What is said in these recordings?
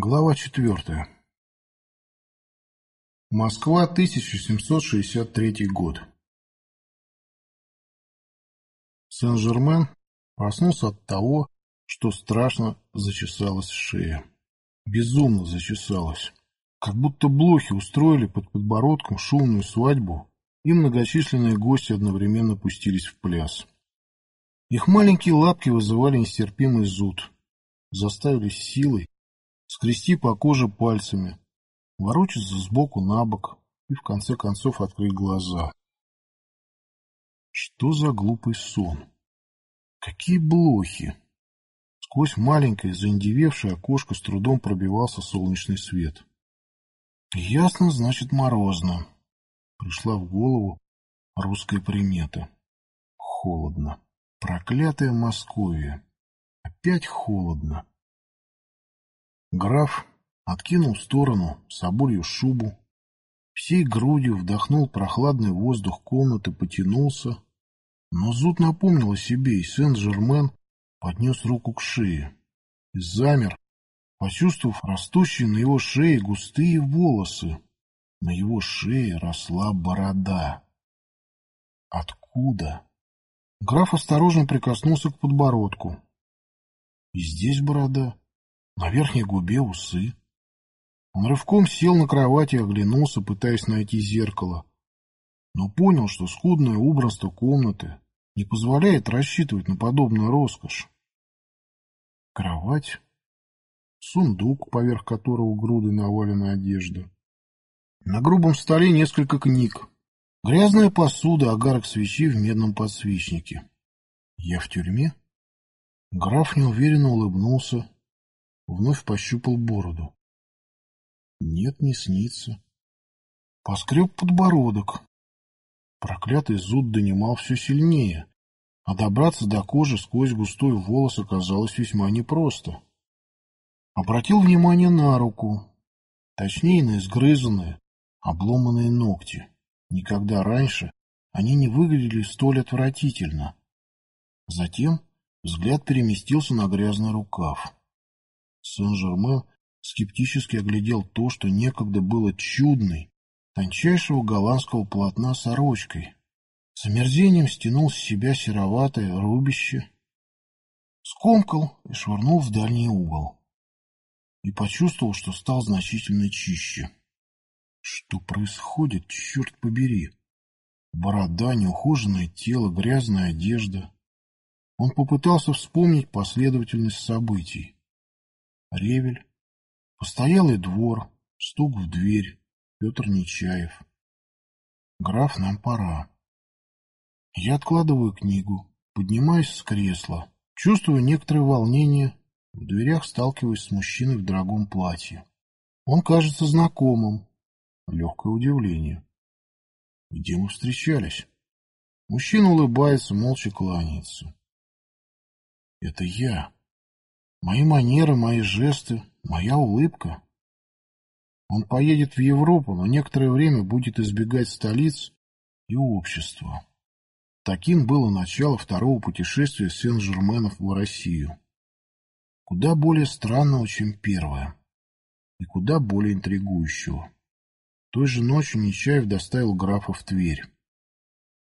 Глава четвертая. Москва, 1763 год. Сен-Жермен проснулся от того, что страшно зачесалась шея. Безумно зачесалась. Как будто блохи устроили под подбородком шумную свадьбу, и многочисленные гости одновременно пустились в пляс. Их маленькие лапки вызывали нестерпимый зуд, заставили силой скрести по коже пальцами, ворочаться сбоку на бок и в конце концов открыть глаза. Что за глупый сон? Какие блохи! Сквозь маленькое заиндевевшее окошко с трудом пробивался солнечный свет. Ясно, значит, морозно. Пришла в голову русская примета. Холодно. Проклятая Московия. Опять холодно. Граф откинул в сторону соболью шубу, всей грудью вдохнул прохладный воздух комнаты, потянулся, но зуд напомнил о себе, и Сен-Жермен поднес руку к шее и замер, почувствовав растущие на его шее густые волосы. На его шее росла борода. Откуда? Граф осторожно прикоснулся к подбородку. И здесь борода. На верхней губе усы. Он рывком сел на кровати и оглянулся, пытаясь найти зеркало, но понял, что скудное убранство комнаты не позволяет рассчитывать на подобную роскошь. Кровать, сундук, поверх которого груды навалена одежда. На грубом столе несколько книг. Грязная посуда, огарок свечи в медном подсвечнике. Я в тюрьме? Граф неуверенно улыбнулся Вновь пощупал бороду. Нет, не снится. Поскреб подбородок. Проклятый зуд донимал все сильнее, а добраться до кожи сквозь густой волос оказалось весьма непросто. Обратил внимание на руку, точнее на изгрызанные, обломанные ногти. Никогда раньше они не выглядели столь отвратительно. Затем взгляд переместился на грязный рукав. Сен-Жермен скептически оглядел то, что некогда было чудной, тончайшего голландского полотна сорочкой. С омерзением стянул с себя сероватое рубище, скомкал и швырнул в дальний угол. И почувствовал, что стал значительно чище. Что происходит, черт побери? Борода, неухоженное тело, грязная одежда. Он попытался вспомнить последовательность событий. Ревель, постоялый двор, стук в дверь, Петр Нечаев. Граф, нам пора. Я откладываю книгу, поднимаюсь с кресла, чувствую некоторое волнение, в дверях сталкиваюсь с мужчиной в дорогом платье. Он кажется знакомым. Легкое удивление. Где мы встречались? Мужчина улыбается, молча кланяется. Это я. Мои манеры, мои жесты, моя улыбка. Он поедет в Европу, но некоторое время будет избегать столиц и общества. Таким было начало второго путешествия Сен-Жерменов в Россию. Куда более странного, чем первое. И куда более интригующего. Той же ночью Нечаев доставил графа в Тверь.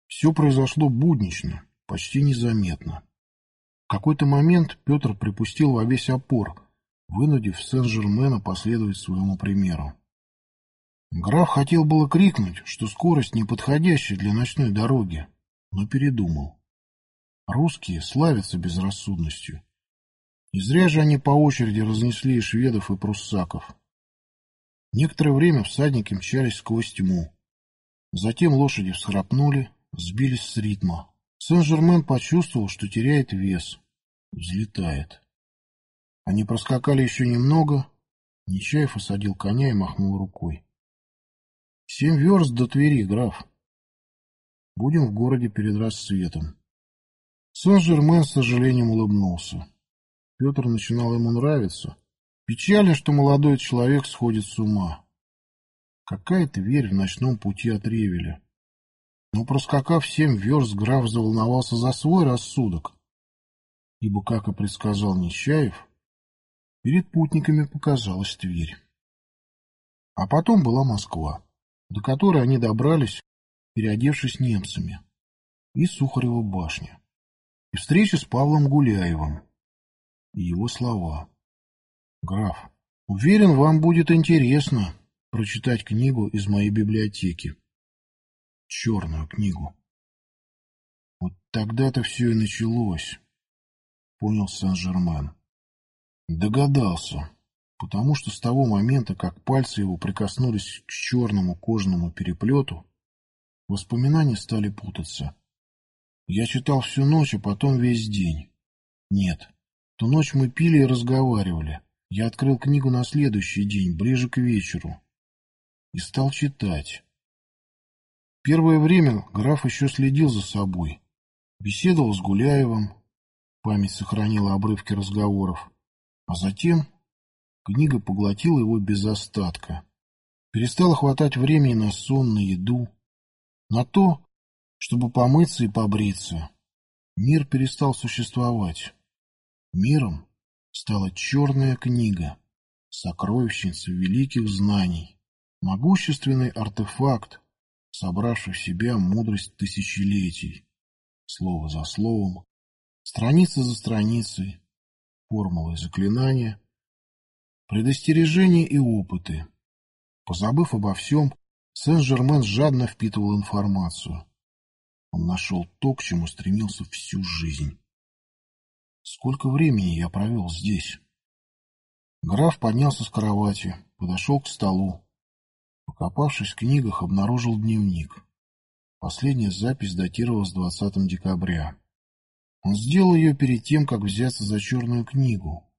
Все произошло буднично, почти незаметно. Какой-то момент Петр припустил во весь опор, вынудив Сен-Жермена последовать своему примеру. Граф хотел было крикнуть, что скорость неподходящая для ночной дороги, но передумал. Русские славятся безрассудностью. И зря же они по очереди разнесли и шведов, и пруссаков. Некоторое время всадники мчались сквозь тьму. Затем лошади всхрапнули, сбились с ритма, Сен-Жермен почувствовал, что теряет вес, взлетает. Они проскакали еще немного. Нечаев осадил коня и махнул рукой. Семь верст до Твери, граф. Будем в городе перед рассветом. Сен-Жермен с сожалением улыбнулся. Петр начинал ему нравиться. Печально, что молодой человек сходит с ума. Какая Тверь в ночном пути от Ревеля? Но, проскакав семь верст, граф заволновался за свой рассудок, ибо, как и предсказал Нечаев, Перед путниками показалась Тверь. А потом была Москва, до которой они добрались, переодевшись немцами, и Сухарева башня, и встреча с Павлом Гуляевым, и его слова. «Граф, уверен, вам будет интересно прочитать книгу из моей библиотеки. Черную книгу. Вот тогда-то все и началось, понял Сен-Жермен. Догадался, потому что с того момента, как пальцы его прикоснулись к черному кожаному переплету, воспоминания стали путаться. Я читал всю ночь, а потом весь день. Нет, ту ночь мы пили и разговаривали. Я открыл книгу на следующий день, ближе к вечеру, и стал читать. Первое время граф еще следил за собой. Беседовал с Гуляевым, память сохранила обрывки разговоров, а затем книга поглотила его без остатка. Перестало хватать времени на сон, на еду, на то, чтобы помыться и побриться. Мир перестал существовать. Миром стала черная книга, сокровищница великих знаний, могущественный артефакт, собравший в себя мудрость тысячелетий, слово за словом, страница за страницей, формулы заклинания, предостережения и опыты. Позабыв обо всем, Сен-Жермен жадно впитывал информацию. Он нашел то, к чему стремился всю жизнь. Сколько времени я провел здесь? Граф поднялся с кровати, подошел к столу. Покопавшись в книгах, обнаружил дневник. Последняя запись датировалась 20 декабря. Он сделал ее перед тем, как взяться за черную книгу.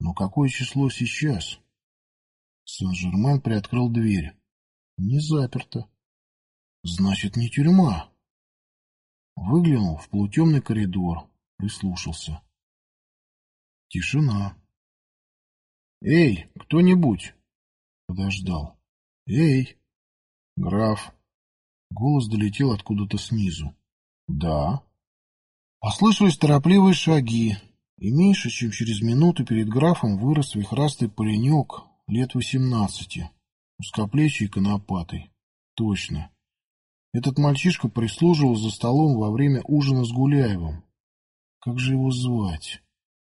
Но какое число сейчас? Сен-Жермен приоткрыл дверь. Не заперто. Значит, не тюрьма. Выглянул в полутемный коридор, прислушался. Тишина. «Эй, кто-нибудь!» Подождал. «Эй!» «Граф!» Голос долетел откуда-то снизу. «Да?» Послышались торопливые шаги, и меньше, чем через минуту перед графом вырос вихрастый паренек лет восемнадцати, узкоплечий и конопатый. Точно. Этот мальчишка прислуживал за столом во время ужина с Гуляевым. Как же его звать?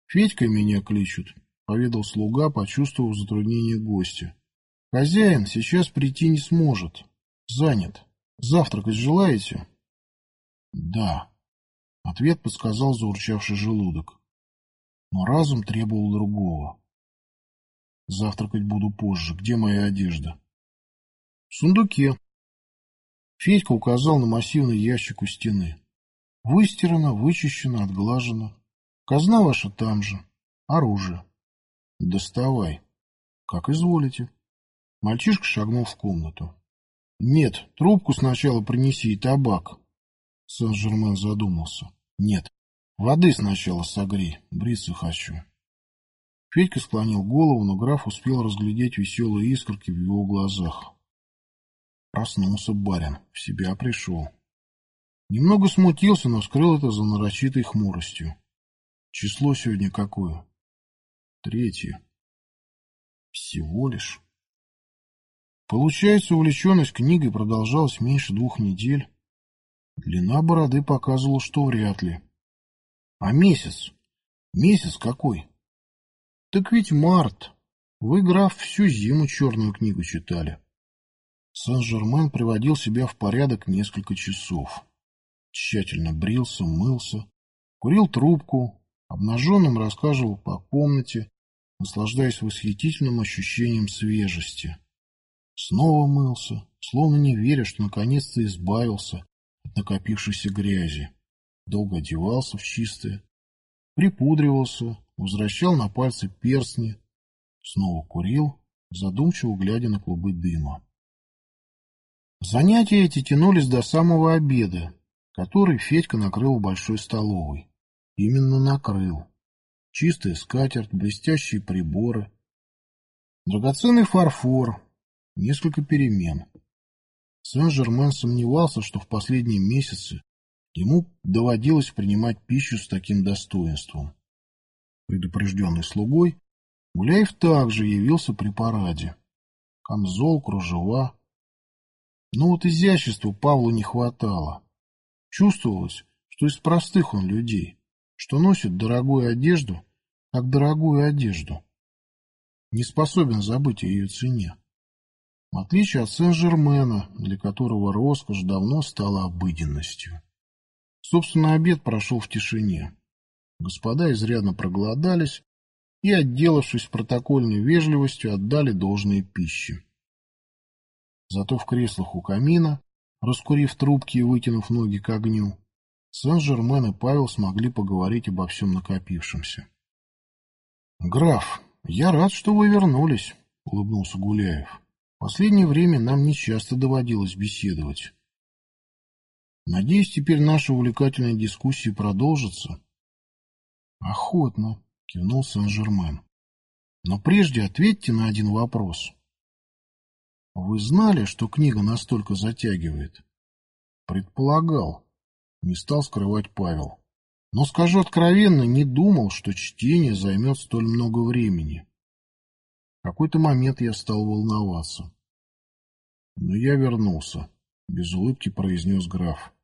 Федька меня кличут, поведал слуга, почувствовав затруднение гостя. Хозяин сейчас прийти не сможет. Занят. Завтракать желаете? Да. Ответ подсказал заурчавший желудок. Но разум требовал другого. Завтракать буду позже. Где моя одежда? В сундуке. Федька указал на массивный ящик у стены. Выстирано, вычищено, отглажено. Казна ваша там же. Оружие. Доставай. Как изволите. Мальчишка шагнул в комнату. Нет, трубку сначала принеси и табак. Сен-Жермен задумался. Нет, воды сначала согрей, бриться хочу. Федька склонил голову, но граф успел разглядеть веселые искорки в его глазах. Проснулся барин, в себя пришел. Немного смутился, но скрыл это за нарочитой хмуростью. Число сегодня какое? Третье. Всего лишь. Получается, увлеченность книгой продолжалась меньше двух недель. Длина бороды показывала, что вряд ли. А месяц? Месяц какой? Так ведь март. Вы, граф, всю зиму черную книгу читали. Сен-Жермен приводил себя в порядок несколько часов. Тщательно брился, мылся, курил трубку, обнаженным рассказывал по комнате, наслаждаясь восхитительным ощущением свежести. Снова мылся, словно не веря, что наконец-то избавился накопившейся грязи. Долго одевался в чистое, припудривался, возвращал на пальцы перстни, снова курил, задумчиво глядя на клубы дыма. Занятия эти тянулись до самого обеда, который Федька накрыл в большой столовой. Именно накрыл. Чистая скатерть, блестящие приборы, драгоценный фарфор, несколько перемен. Сен-Жермен сомневался, что в последние месяцы ему доводилось принимать пищу с таким достоинством. Предупрежденный слугой, Гуляев также явился при параде. Камзол, кружева. Но вот изяществу Павлу не хватало. Чувствовалось, что из простых он людей, что носит дорогую одежду, как дорогую одежду. Не способен забыть о ее цене. В отличие от Сен-Жермена, для которого роскошь давно стала обыденностью. Собственно, обед прошел в тишине. Господа изрядно проголодались и, отделавшись протокольной вежливостью, отдали должные пищи. Зато в креслах у камина, раскурив трубки и вытянув ноги к огню, Сен-Жермен и Павел смогли поговорить обо всем накопившемся. — Граф, я рад, что вы вернулись, — улыбнулся Гуляев. — Последнее время нам нечасто доводилось беседовать. Надеюсь, теперь наша увлекательная дискуссия продолжится. Охотно, кивнул Сен-Жермен. Но прежде ответьте на один вопрос. Вы знали, что книга настолько затягивает? Предполагал. Не стал скрывать Павел. Но, скажу откровенно, не думал, что чтение займет столь много времени. Какой-то момент я стал волноваться. Но я вернулся, — без улыбки произнес граф.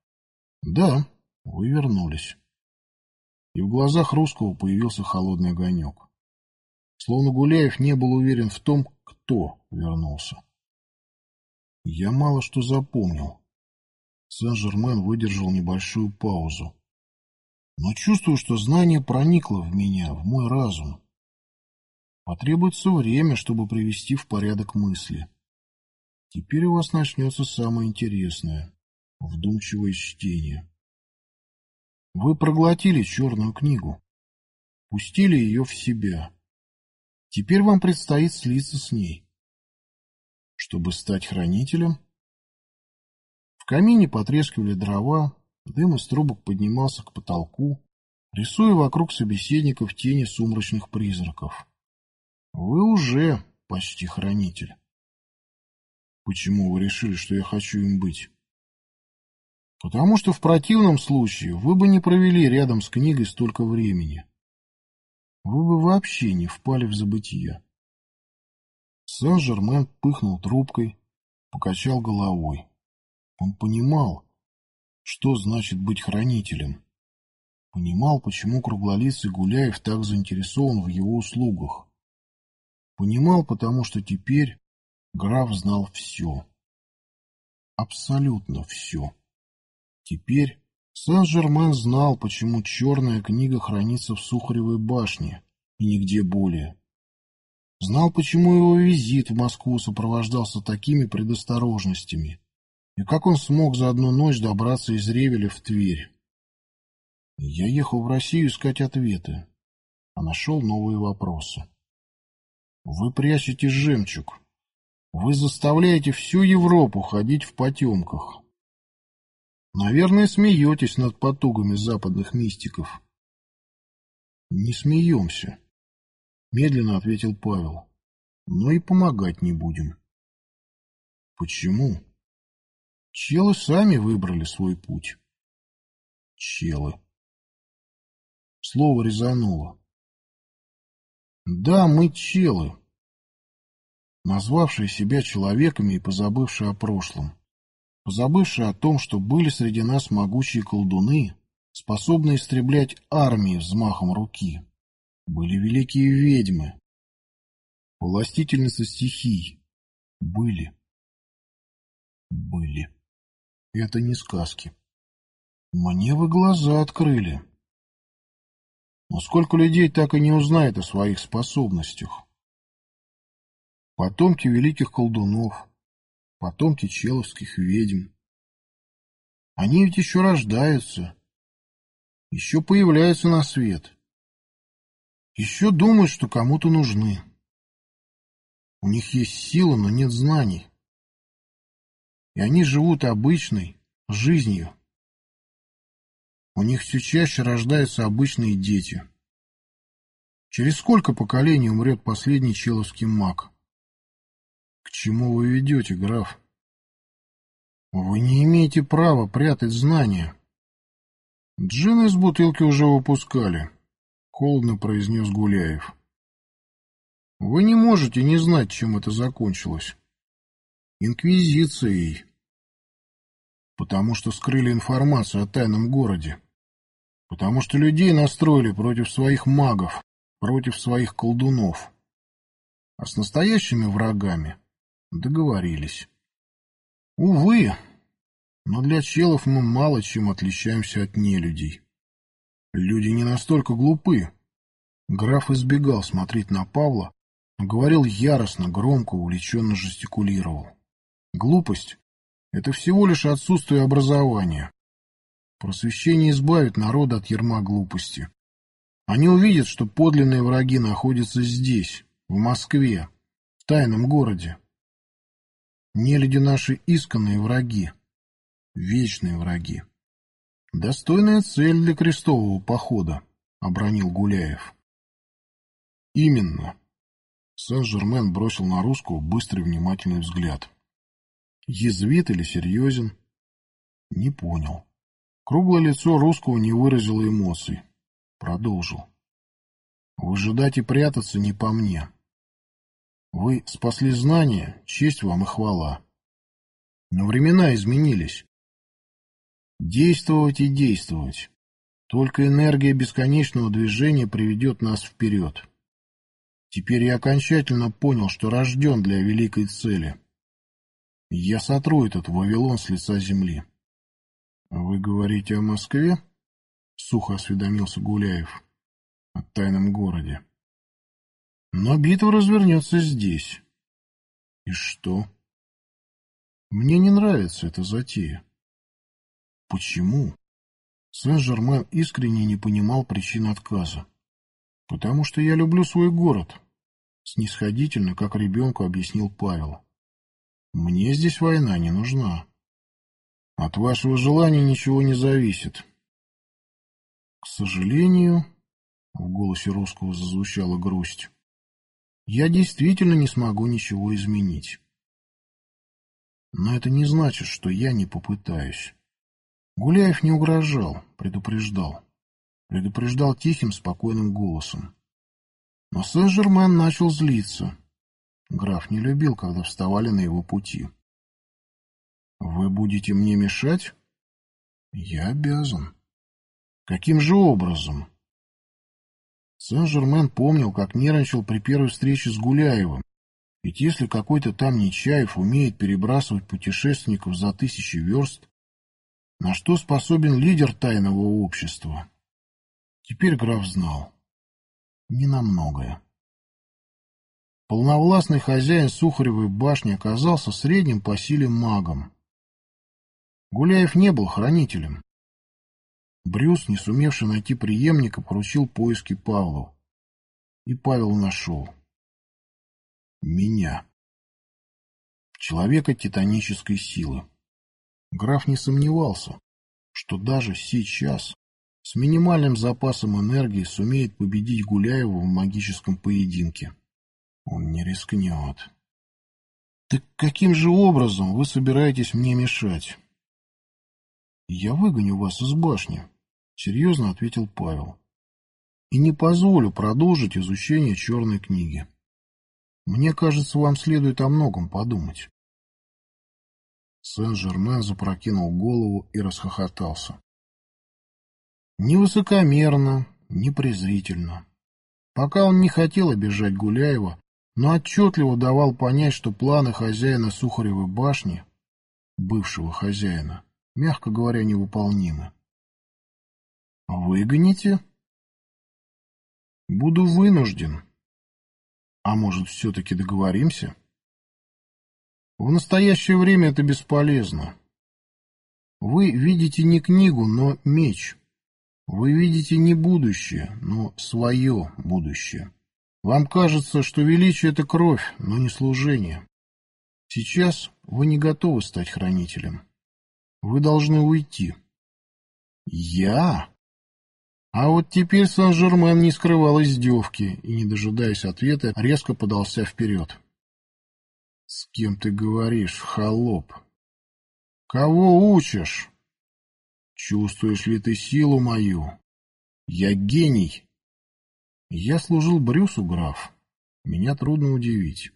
Да, вы вернулись. И в глазах русского появился холодный огонек. Словно Гуляев не был уверен в том, кто вернулся. Я мало что запомнил. Сен-Жермен выдержал небольшую паузу. Но чувствую, что знание проникло в меня, в мой разум. Потребуется время, чтобы привести в порядок мысли. Теперь у вас начнется самое интересное вдумчивое чтение. Вы проглотили черную книгу, пустили ее в себя. Теперь вам предстоит слиться с ней. Чтобы стать хранителем? В камине потрескивали дрова, дым из трубок поднимался к потолку, рисуя вокруг собеседников тени сумрачных призраков. Вы уже почти хранитель. Почему вы решили, что я хочу им быть? Потому что в противном случае вы бы не провели рядом с книгой столько времени. Вы бы вообще не впали в забытие. Сен-Жермен пыхнул трубкой, покачал головой. Он понимал, что значит быть хранителем. Понимал, почему круглолицый Гуляев так заинтересован в его услугах. Понимал, потому что теперь граф знал все. Абсолютно все. Теперь Сен-Жермен знал, почему черная книга хранится в Сухаревой башне и нигде более. Знал, почему его визит в Москву сопровождался такими предосторожностями, и как он смог за одну ночь добраться из Ревеля в Тверь. Я ехал в Россию искать ответы, а нашел новые вопросы. Вы прячете жемчуг. Вы заставляете всю Европу ходить в потемках. Наверное, смеетесь над потугами западных мистиков. Не смеемся, медленно ответил Павел. Но и помогать не будем. Почему? Челы сами выбрали свой путь. Челы. Слово резануло. Да, мы челы, назвавшие себя человеками и позабывшие о прошлом позабывшие о том, что были среди нас могучие колдуны, способные истреблять армии взмахом руки. Были великие ведьмы, властительницы стихий. Были. Были. Это не сказки. Мне вы глаза открыли. Но сколько людей так и не узнает о своих способностях? Потомки великих колдунов, потомки человских ведьм. Они ведь еще рождаются, еще появляются на свет, еще думают, что кому-то нужны. У них есть сила, но нет знаний. И они живут обычной жизнью. У них все чаще рождаются обычные дети. Через сколько поколений умрет последний человский маг? К чему вы ведете, граф? Вы не имеете права прятать знания. Джин из бутылки уже выпускали, холодно произнес Гуляев. Вы не можете не знать, чем это закончилось. Инквизицией. Потому что скрыли информацию о тайном городе. Потому что людей настроили против своих магов, против своих колдунов. А с настоящими врагами договорились. Увы, но для челов мы мало чем отличаемся от нелюдей. Люди не настолько глупы. Граф избегал смотреть на Павла, но говорил яростно, громко, увлеченно жестикулировал. Глупость — это всего лишь отсутствие образования. Просвещение избавит народа от ерма глупости. Они увидят, что подлинные враги находятся здесь, в Москве, в тайном городе. Нелюди наши исконные враги, вечные враги. Достойная цель для крестового похода, — обронил Гуляев. Именно. Сен-Жермен бросил на русского быстрый внимательный взгляд. Язвит или серьезен? Не понял. Круглое лицо русского не выразило эмоций. Продолжил. Выжидать и прятаться не по мне. Вы спасли знания, честь вам и хвала. Но времена изменились. Действовать и действовать. Только энергия бесконечного движения приведет нас вперед. Теперь я окончательно понял, что рожден для великой цели. Я сотру этот Вавилон с лица земли. — Вы говорите о Москве? — сухо осведомился Гуляев. — О тайном городе. — Но битва развернется здесь. — И что? — Мне не нравится эта затея. — Почему? Сен-Жермен искренне не понимал причин отказа. — Потому что я люблю свой город, — снисходительно, как ребенку объяснил Павел. Мне здесь война не нужна. От вашего желания ничего не зависит. К сожалению, в голосе русского зазвучала грусть, я действительно не смогу ничего изменить. Но это не значит, что я не попытаюсь. Гуляев не угрожал, предупреждал. Предупреждал тихим, спокойным голосом. Но Сен-Жермен начал злиться. Граф не любил, когда вставали на его пути. «Вы будете мне мешать?» «Я обязан». «Каким же образом?» Сен-Жермен помнил, как нервничал при первой встрече с Гуляевым. Ведь если какой-то там Нечаев умеет перебрасывать путешественников за тысячи верст, на что способен лидер тайного общества? Теперь граф знал. Не на многое. Полновластный хозяин Сухаревой башни оказался средним по силе магом. Гуляев не был хранителем. Брюс, не сумевший найти преемника, поручил поиски Павлу. И Павел нашел. Меня. Человека титанической силы. Граф не сомневался, что даже сейчас с минимальным запасом энергии сумеет победить Гуляева в магическом поединке. Он не рискнет. Так каким же образом вы собираетесь мне мешать? Я выгоню вас из башни, серьезно ответил Павел. И не позволю продолжить изучение черной книги. Мне кажется, вам следует о многом подумать. Сен-Жермен запрокинул голову и расхохотался. Ни высокомерно, ни презрительно. Пока он не хотел обижать Гуляева, но отчетливо давал понять, что планы хозяина Сухаревой башни, бывшего хозяина, мягко говоря, невыполнимы. «Выгоните?» «Буду вынужден. А может, все-таки договоримся?» «В настоящее время это бесполезно. Вы видите не книгу, но меч. Вы видите не будущее, но свое будущее». Вам кажется, что величие — это кровь, но не служение. Сейчас вы не готовы стать хранителем. Вы должны уйти. Я? А вот теперь Сан-Жермен не скрывал издевки и, не дожидаясь ответа, резко подался вперед. — С кем ты говоришь, холоп? — Кого учишь? — Чувствуешь ли ты силу мою? Я гений, я служил Брюсу, граф. меня трудно удивить.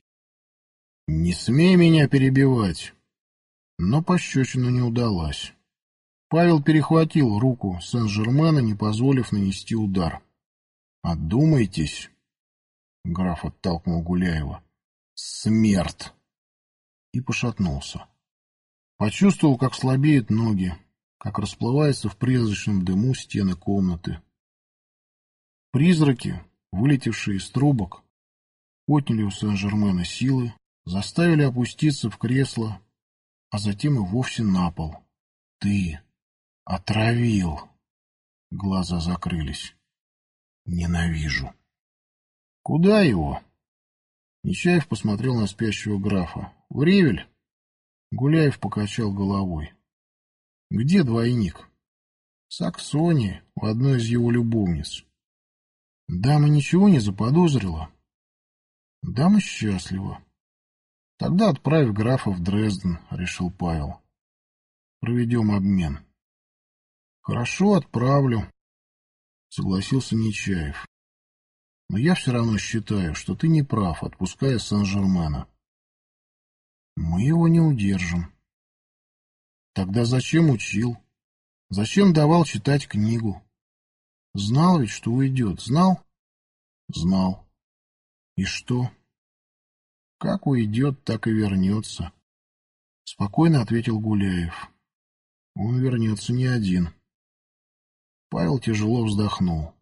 «Не смей меня перебивать!» Но пощечина не удалась. Павел перехватил руку Сен-Жермена, не позволив нанести удар. «Одумайтесь!» Граф оттолкнул Гуляева. «Смерть!» И пошатнулся. Почувствовал, как слабеют ноги, как расплываются в призрачном дыму стены комнаты. Призраки, вылетевшие из трубок, отняли у Сен-Жермена силы, заставили опуститься в кресло, а затем и вовсе на пол. «Ты отравил!» Глаза закрылись. «Ненавижу!» «Куда его?» Нечаев посмотрел на спящего графа. «В Ревель?» Гуляев покачал головой. «Где двойник?» «Саксония, у одной из его любовниц». «Дама ничего не заподозрила?» «Дама счастлива». «Тогда отправь графа в Дрезден», — решил Павел. «Проведем обмен». «Хорошо, отправлю», — согласился Нечаев. Но я все равно считаю, что ты не прав, отпуская Сан-Жермена. Мы его не удержим. Тогда зачем учил? Зачем давал читать книгу? Знал ведь, что уйдет. Знал? Знал. И что? Как уйдет, так и вернется. Спокойно ответил Гуляев. Он вернется не один. Павел тяжело вздохнул.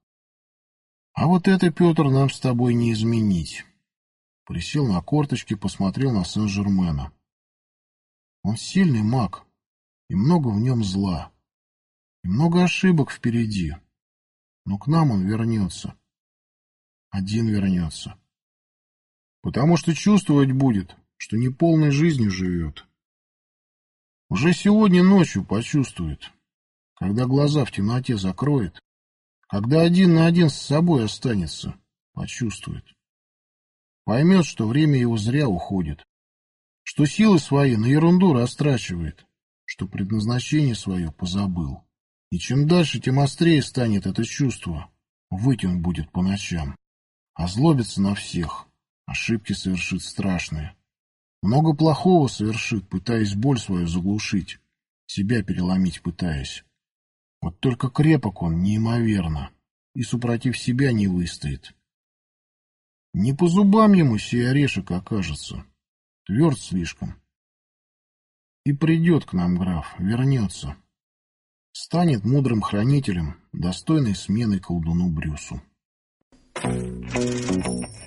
А вот это, Петр, нам с тобой не изменить. Присел на корточки, посмотрел на Сен-Жермена. Он сильный маг, и много в нем зла, и много ошибок впереди. Но к нам он вернется. Один вернется. Потому что чувствовать будет, что не полной жизнью живет. Уже сегодня ночью почувствует, когда глаза в темноте закроет, когда один на один с собой останется, почувствует. Поймет, что время его зря уходит, что силы свои на ерунду растрачивает, что предназначение свое позабыл. И чем дальше, тем острее станет это чувство. Выть он будет по ночам. Озлобится на всех. Ошибки совершит страшные. Много плохого совершит, пытаясь боль свою заглушить, себя переломить пытаясь. Вот только крепок он неимоверно и супротив себя не выстоит. Не по зубам ему сей орешек окажется, тверд слишком. И придет к нам граф, вернется. Станет мудрым хранителем, достойной смены колдуну Брюсу. Thank you.